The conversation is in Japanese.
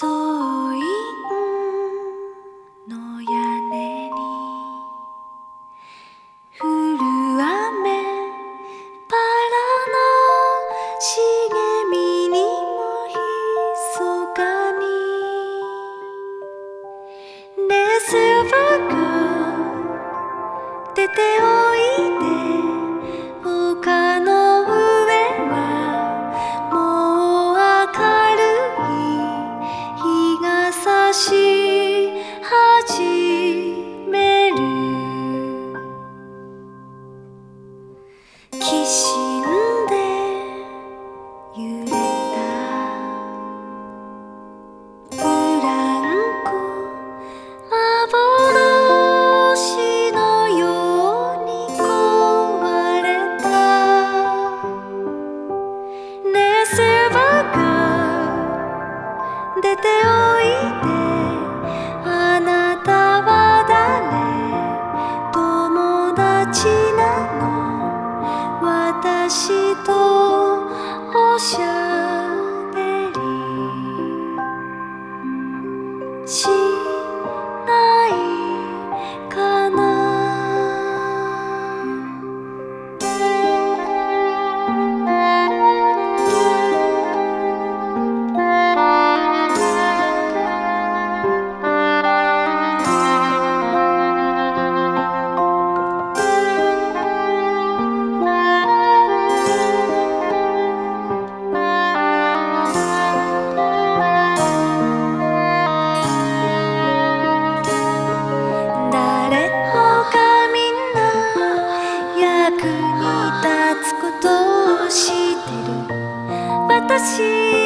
の屋根に降る雨バラの茂みにもひそかにねえシルバーガー出ておいで see 心。